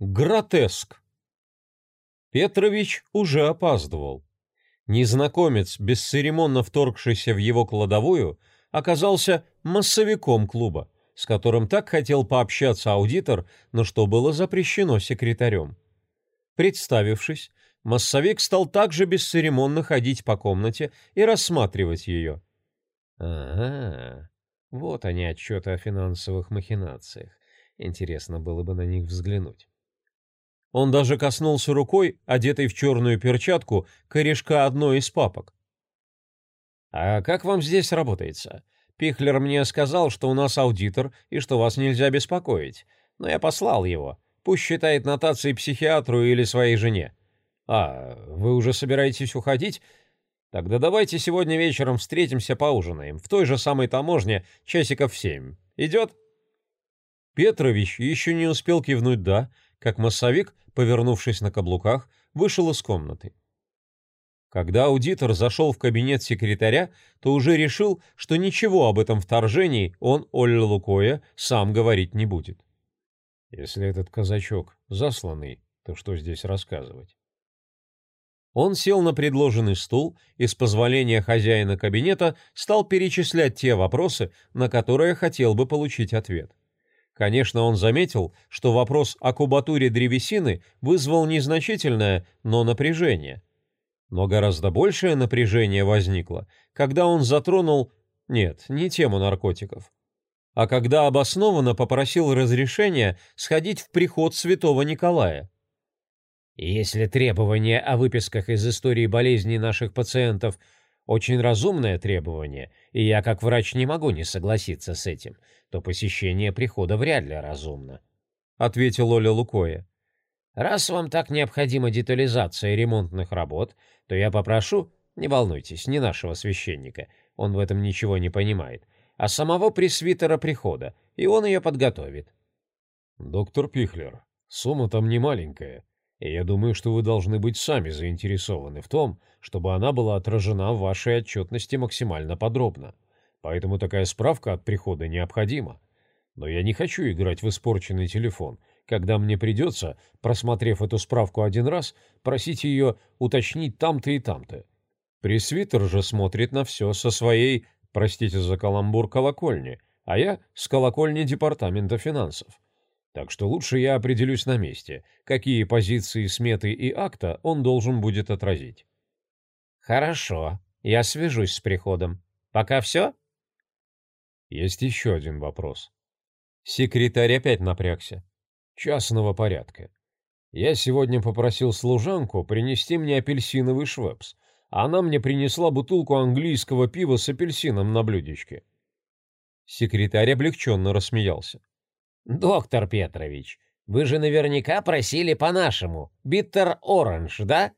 Гротеск. Петрович уже опаздывал. Незнакомец, бесцеремонно вторгшийся в его кладовую, оказался массовиком клуба, с которым так хотел пообщаться аудитор, но что было запрещено секретарем. Представившись, массовик стал также бесцеремонно ходить по комнате и рассматривать ее. Ага, вот они отчеты о финансовых махинациях. Интересно было бы на них взглянуть. Он даже коснулся рукой, одетой в черную перчатку, корешка одной из папок. «А как вам здесь работается? Пихлер мне сказал, что у нас аудитор и что вас нельзя беспокоить. Но я послал его. Пусть считает нотации психиатру или своей жене. А, вы уже собираетесь уходить? Тогда давайте сегодня вечером встретимся поужинаем в той же самой таможне часиков в семь. Идет?» Петрович еще не успел кивнуть «да», как массовик, повернувшись на каблуках, вышел из комнаты. Когда аудитор зашел в кабинет секретаря, то уже решил, что ничего об этом вторжении он, Олля Лукоя, сам говорить не будет. Если этот казачок засланный, то что здесь рассказывать? Он сел на предложенный стул и с позволения хозяина кабинета стал перечислять те вопросы, на которые хотел бы получить ответ. Конечно, он заметил, что вопрос о кубатуре древесины вызвал незначительное, но напряжение. Но гораздо большее напряжение возникло, когда он затронул, нет, не тему наркотиков, а когда обоснованно попросил разрешения сходить в приход святого Николая. Если требование о выписках из истории болезней наших пациентов очень разумное требование, и я как врач не могу не согласиться с этим, то посещение прихода вряд ли разумно», — ответил Оля Лукоя. «Раз вам так необходима детализация ремонтных работ, то я попрошу, не волнуйтесь, не нашего священника, он в этом ничего не понимает, а самого пресвитера прихода, и он ее подготовит». «Доктор Пихлер, сумма там не маленькая, и я думаю, что вы должны быть сами заинтересованы в том, чтобы она была отражена в вашей отчетности максимально подробно. Поэтому такая справка от прихода необходима. Но я не хочу играть в испорченный телефон, когда мне придется, просмотрев эту справку один раз, просить ее уточнить там-то и там-то. Пресвитер же смотрит на все со своей, простите за каламбур, колокольни, а я с колокольни Департамента финансов. Так что лучше я определюсь на месте, какие позиции сметы и акта он должен будет отразить. Хорошо, я свяжусь с приходом. Пока все? Есть еще один вопрос. Секретарь опять напрягся. Частного порядка. Я сегодня попросил служанку принести мне апельсиновый швепс, она мне принесла бутылку английского пива с апельсином на блюдечке. Секретарь облегченно рассмеялся. «Доктор Петрович, вы же наверняка просили по-нашему, биттер оранж, да?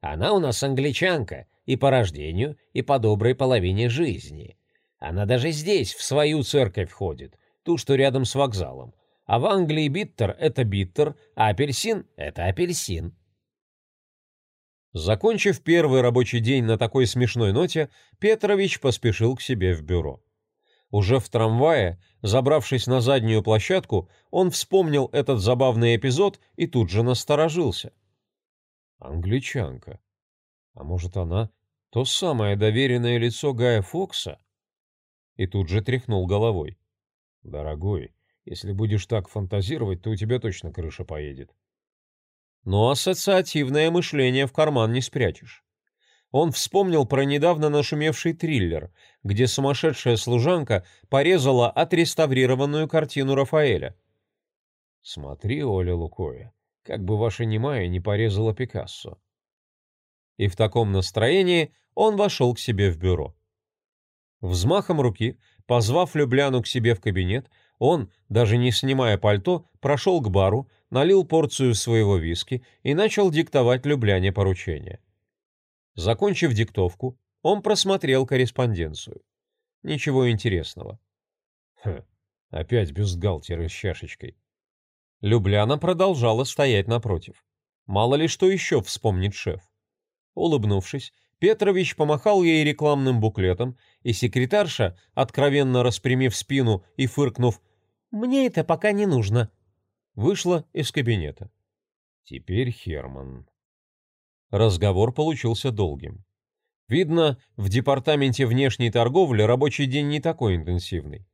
Она у нас англичанка и по рождению, и по доброй половине жизни. Она даже здесь в свою церковь ходит, ту, что рядом с вокзалом. А в Англии биттер — это биттер, а апельсин — это апельсин. Закончив первый рабочий день на такой смешной ноте, Петрович поспешил к себе в бюро. Уже в трамвае, забравшись на заднюю площадку, он вспомнил этот забавный эпизод и тут же насторожился. Англичанка. А может, она то самое доверенное лицо Гая Фокса? И тут же тряхнул головой. «Дорогой, если будешь так фантазировать, то у тебя точно крыша поедет». Но ассоциативное мышление в карман не спрячешь. Он вспомнил про недавно нашумевший триллер, где сумасшедшая служанка порезала отреставрированную картину Рафаэля. «Смотри, Оля Лукоя, как бы ваша немая не порезала Пикассо». И в таком настроении он вошел к себе в бюро. Взмахом руки, позвав Любляну к себе в кабинет, он, даже не снимая пальто, прошел к бару, налил порцию своего виски и начал диктовать Любляне поручения. Закончив диктовку, он просмотрел корреспонденцию. Ничего интересного. Хм, опять бюстгальтеры с чашечкой. Любляна продолжала стоять напротив. Мало ли что еще вспомнит шеф. Улыбнувшись, Петрович помахал ей рекламным буклетом, и секретарша, откровенно распрямив спину и фыркнув «Мне это пока не нужно», вышла из кабинета. Теперь Херман. Разговор получился долгим. Видно, в департаменте внешней торговли рабочий день не такой интенсивный.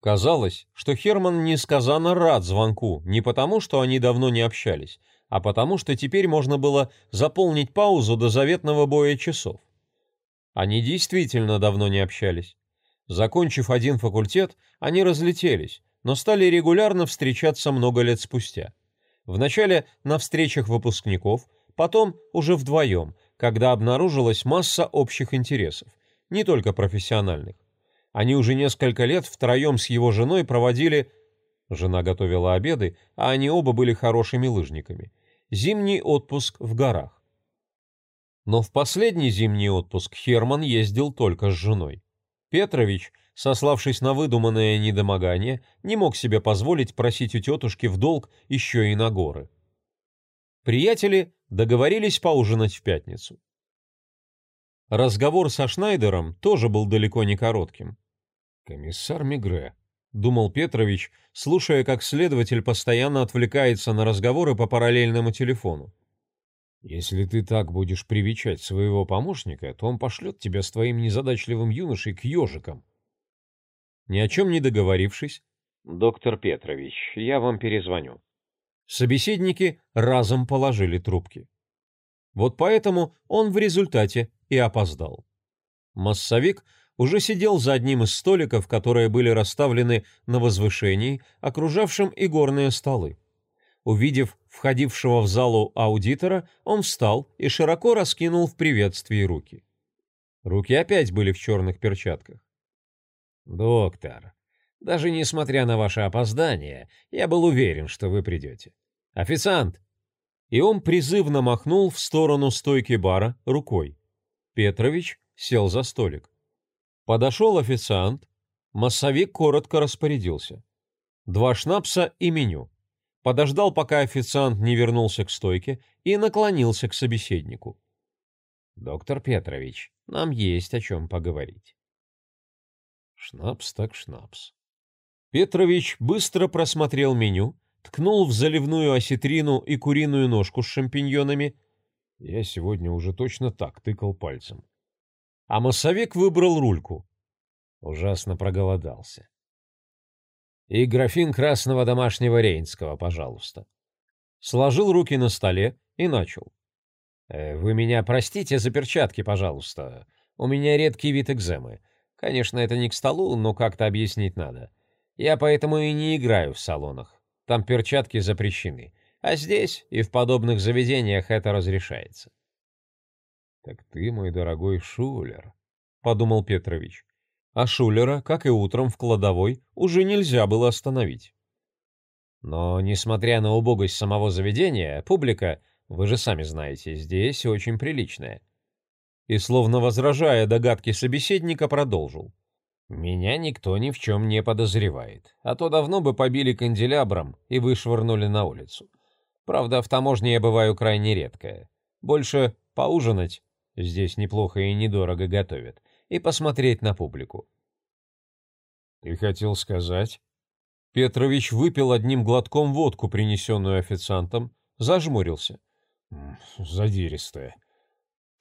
Казалось, что Херман несказанно рад звонку не потому, что они давно не общались, а потому, что теперь можно было заполнить паузу до заветного боя часов. Они действительно давно не общались. Закончив один факультет, они разлетелись, но стали регулярно встречаться много лет спустя. Вначале на встречах выпускников, потом уже вдвоем, когда обнаружилась масса общих интересов, не только профессиональных. Они уже несколько лет втроем с его женой проводили... Жена готовила обеды, а они оба были хорошими лыжниками. Зимний отпуск в горах. Но в последний зимний отпуск Херман ездил только с женой. Петрович, сославшись на выдуманное недомогание, не мог себе позволить просить у тетушки в долг еще и на горы. Приятели договорились поужинать в пятницу. Разговор со Шнайдером тоже был далеко не коротким. «Комиссар Мигре», — думал Петрович, слушая, как следователь постоянно отвлекается на разговоры по параллельному телефону. «Если ты так будешь привечать своего помощника, то он пошлет тебя с твоим незадачливым юношей к ежикам». Ни о чем не договорившись, «Доктор Петрович, я вам перезвоню». Собеседники разом положили трубки. Вот поэтому он в результате и опоздал. Массовик уже сидел за одним из столиков, которые были расставлены на возвышении, окружавшем и горные столы. Увидев входившего в залу аудитора, он встал и широко раскинул в приветствии руки. Руки опять были в черных перчатках. «Доктор, даже несмотря на ваше опоздание, я был уверен, что вы придете. Официант!» И он призывно махнул в сторону стойки бара рукой. Петрович сел за столик. Подошел официант, массовик коротко распорядился. Два шнапса и меню. Подождал, пока официант не вернулся к стойке, и наклонился к собеседнику. «Доктор Петрович, нам есть о чем поговорить». Шнапс так шнапс. Петрович быстро просмотрел меню, ткнул в заливную осетрину и куриную ножку с шампиньонами. Я сегодня уже точно так тыкал пальцем. А массовик выбрал рульку. Ужасно проголодался. И графин красного домашнего рейнского, пожалуйста. Сложил руки на столе и начал. «Э, «Вы меня простите за перчатки, пожалуйста. У меня редкий вид экземы. Конечно, это не к столу, но как-то объяснить надо. Я поэтому и не играю в салонах. Там перчатки запрещены. А здесь и в подобных заведениях это разрешается. «Так ты, мой дорогой Шулер», — подумал Петрович. А Шулера, как и утром в кладовой, уже нельзя было остановить. Но, несмотря на убогость самого заведения, публика, вы же сами знаете, здесь очень приличная. И, словно возражая догадки собеседника, продолжил. Меня никто ни в чем не подозревает, а то давно бы побили канделябром и вышвырнули на улицу. Правда, в таможне я бываю крайне редко. Больше поужинать, здесь неплохо и недорого готовят, и посмотреть на публику. «Ты хотел сказать?» Петрович выпил одним глотком водку, принесенную официантом, зажмурился. «Задиристая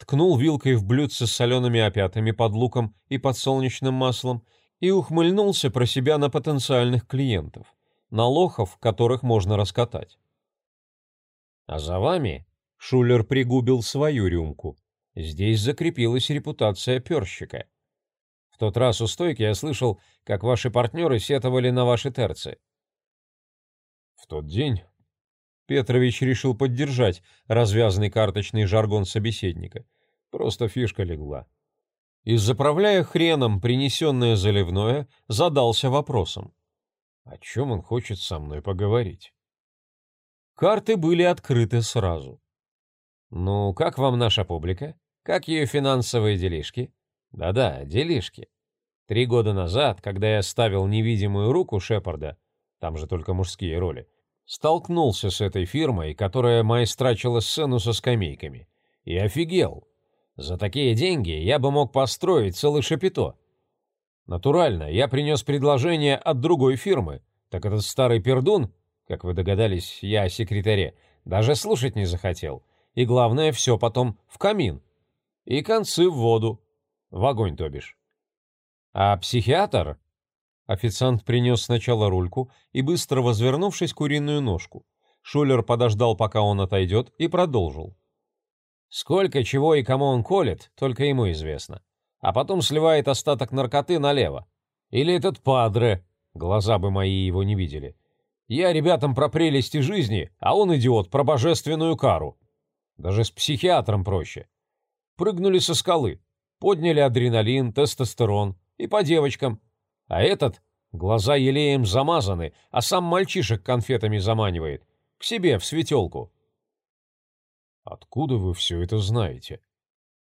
ткнул вилкой в блюдце с солеными опятами под луком и подсолнечным маслом и ухмыльнулся про себя на потенциальных клиентов, на лохов, которых можно раскатать. А за вами Шулер пригубил свою рюмку. Здесь закрепилась репутация перщика. В тот раз у стойки я слышал, как ваши партнеры сетовали на ваши терцы. В тот день Петрович решил поддержать развязанный карточный жаргон собеседника. Просто фишка легла. И, заправляя хреном принесенное заливное, задался вопросом. О чем он хочет со мной поговорить? Карты были открыты сразу. «Ну, как вам наша публика? Как ее финансовые делишки?» «Да-да, делишки. Три года назад, когда я ставил невидимую руку Шепарда, там же только мужские роли, Столкнулся с этой фирмой, которая майстрачила сцену со скамейками. И офигел. За такие деньги я бы мог построить целый шапито. Натурально, я принес предложение от другой фирмы. Так этот старый пердун, как вы догадались, я секретаре, Даже слушать не захотел. И главное, все потом в камин. И концы в воду. В огонь, то бишь. А психиатр... Официант принес сначала рульку и, быстро возвернувшись, куриную ножку. Шулер подождал, пока он отойдет, и продолжил. Сколько чего и кому он колет, только ему известно. А потом сливает остаток наркоты налево. Или этот падре, глаза бы мои его не видели. Я ребятам про прелести жизни, а он, идиот, про божественную кару. Даже с психиатром проще. Прыгнули со скалы, подняли адреналин, тестостерон. И по девочкам. А этот, глаза елеем замазаны, а сам мальчишек конфетами заманивает. К себе, в светелку. «Откуда вы все это знаете?»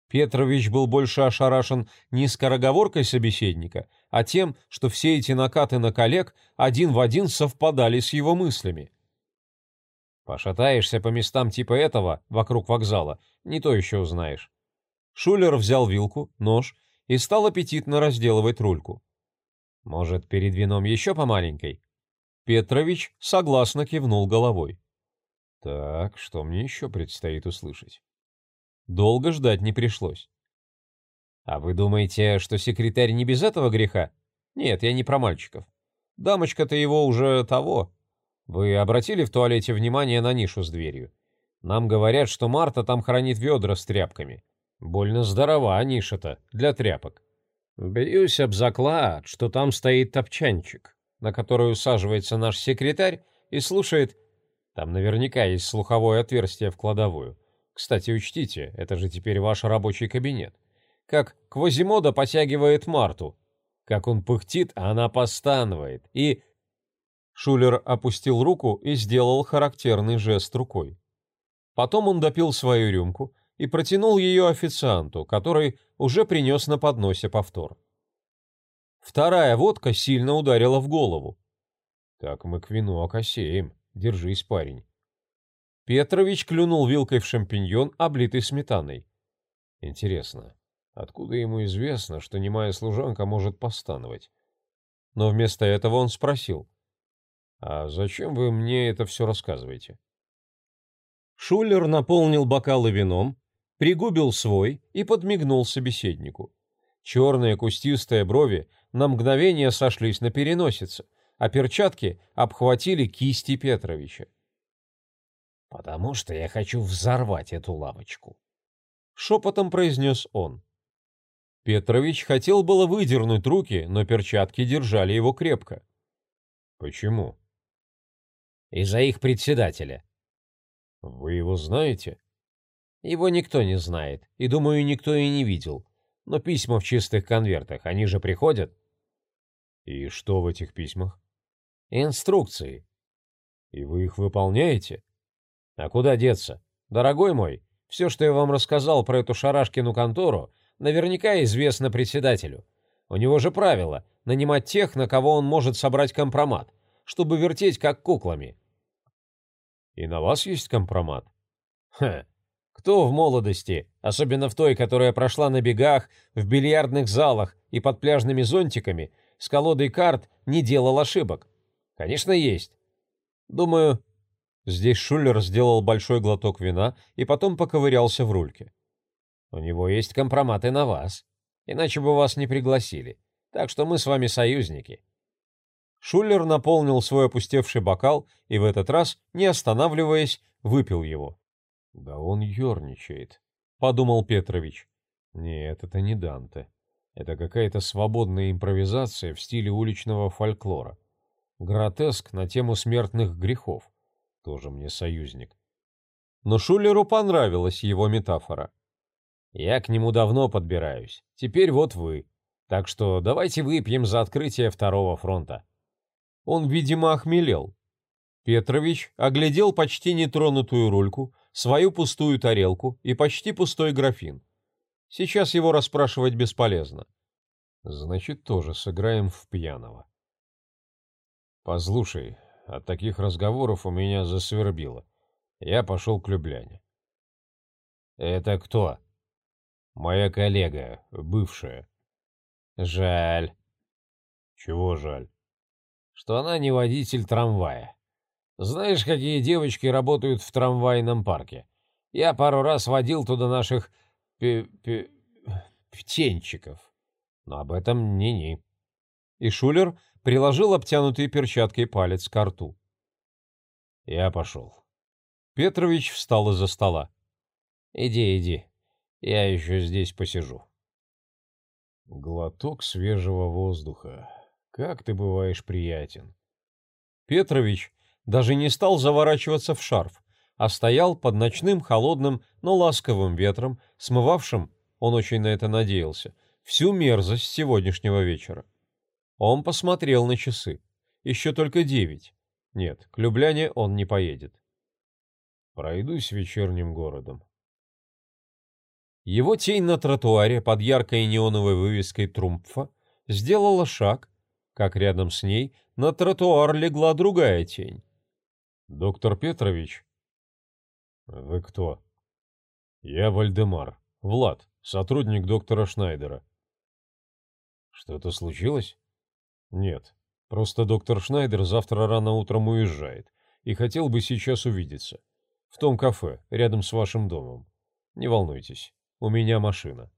Петрович был больше ошарашен не скороговоркой собеседника, а тем, что все эти накаты на коллег один в один совпадали с его мыслями. Пошатаешься по местам типа этого вокруг вокзала, не то еще узнаешь. Шулер взял вилку, нож и стал аппетитно разделывать рульку. Может, перед вином еще по маленькой? Петрович согласно кивнул головой. Так, что мне еще предстоит услышать? Долго ждать не пришлось. А вы думаете, что секретарь не без этого греха? Нет, я не про мальчиков. Дамочка-то его уже того. Вы обратили в туалете внимание на нишу с дверью? Нам говорят, что Марта там хранит ведра с тряпками. Больно здорова ниша-то для тряпок. Бьюсь об заклад, что там стоит топчанчик, на который усаживается наш секретарь и слушает... Там наверняка есть слуховое отверстие в кладовую. Кстати, учтите, это же теперь ваш рабочий кабинет. Как Квазимода потягивает Марту. Как он пыхтит, а она постанывает. И... Шулер опустил руку и сделал характерный жест рукой. Потом он допил свою рюмку и протянул ее официанту, который уже принес на подносе повтор. Вторая водка сильно ударила в голову. «Так мы к вину окосеем. Держись, парень». Петрович клюнул вилкой в шампиньон, облитый сметаной. Интересно, откуда ему известно, что немая служанка может постановать? Но вместо этого он спросил. «А зачем вы мне это все рассказываете?» Шулер наполнил бокалы вином, пригубил свой и подмигнул собеседнику. Черные кустистые брови на мгновение сошлись на переносице, а перчатки обхватили кисти Петровича. «Потому что я хочу взорвать эту лавочку», — шепотом произнес он. Петрович хотел было выдернуть руки, но перчатки держали его крепко. «Почему?» «Из-за их председателя». «Вы его знаете?» Его никто не знает, и, думаю, никто и не видел. Но письма в чистых конвертах, они же приходят. И что в этих письмах? Инструкции. И вы их выполняете? А куда деться? Дорогой мой, все, что я вам рассказал про эту шарашкину контору, наверняка известно председателю. У него же правило — нанимать тех, на кого он может собрать компромат, чтобы вертеть как куклами. И на вас есть компромат? Ха, кто в молодости, особенно в той, которая прошла на бегах, в бильярдных залах и под пляжными зонтиками, с колодой карт не делал ошибок? Конечно, есть. Думаю, здесь Шулер сделал большой глоток вина и потом поковырялся в рульке. У него есть компроматы на вас, иначе бы вас не пригласили. Так что мы с вами союзники. Шулер наполнил свой опустевший бокал и в этот раз, не останавливаясь, выпил его. «Да он ерничает», — подумал Петрович. «Нет, это не Данте. Это какая-то свободная импровизация в стиле уличного фольклора. Гротеск на тему смертных грехов. Тоже мне союзник». Но Шулеру понравилась его метафора. «Я к нему давно подбираюсь. Теперь вот вы. Так что давайте выпьем за открытие второго фронта». Он, видимо, охмелел. Петрович оглядел почти нетронутую рульку, свою пустую тарелку и почти пустой графин. Сейчас его расспрашивать бесполезно. Значит, тоже сыграем в пьяного. Послушай, от таких разговоров у меня засвербило. Я пошел к Любляне. Это кто? Моя коллега, бывшая. Жаль. Чего жаль? Что она не водитель трамвая. Знаешь, какие девочки работают в трамвайном парке? Я пару раз водил туда наших птенчиков. Но об этом ни-ни. И Шулер приложил обтянутые перчаткой палец к рту. Я пошел. Петрович встал из-за стола. Иди, иди. Я еще здесь посижу. Глоток свежего воздуха. Как ты бываешь приятен. Петрович даже не стал заворачиваться в шарф, а стоял под ночным холодным, но ласковым ветром, смывавшим, он очень на это надеялся, всю мерзость сегодняшнего вечера. Он посмотрел на часы. Еще только девять. Нет, к Любляне он не поедет. Пройдусь вечерним городом. Его тень на тротуаре под яркой неоновой вывеской Трумпфа сделала шаг, как рядом с ней на тротуар легла другая тень. «Доктор Петрович?» «Вы кто?» «Я Вальдемар. Влад, сотрудник доктора Шнайдера». «Что-то случилось?» «Нет. Просто доктор Шнайдер завтра рано утром уезжает и хотел бы сейчас увидеться. В том кафе, рядом с вашим домом. Не волнуйтесь, у меня машина».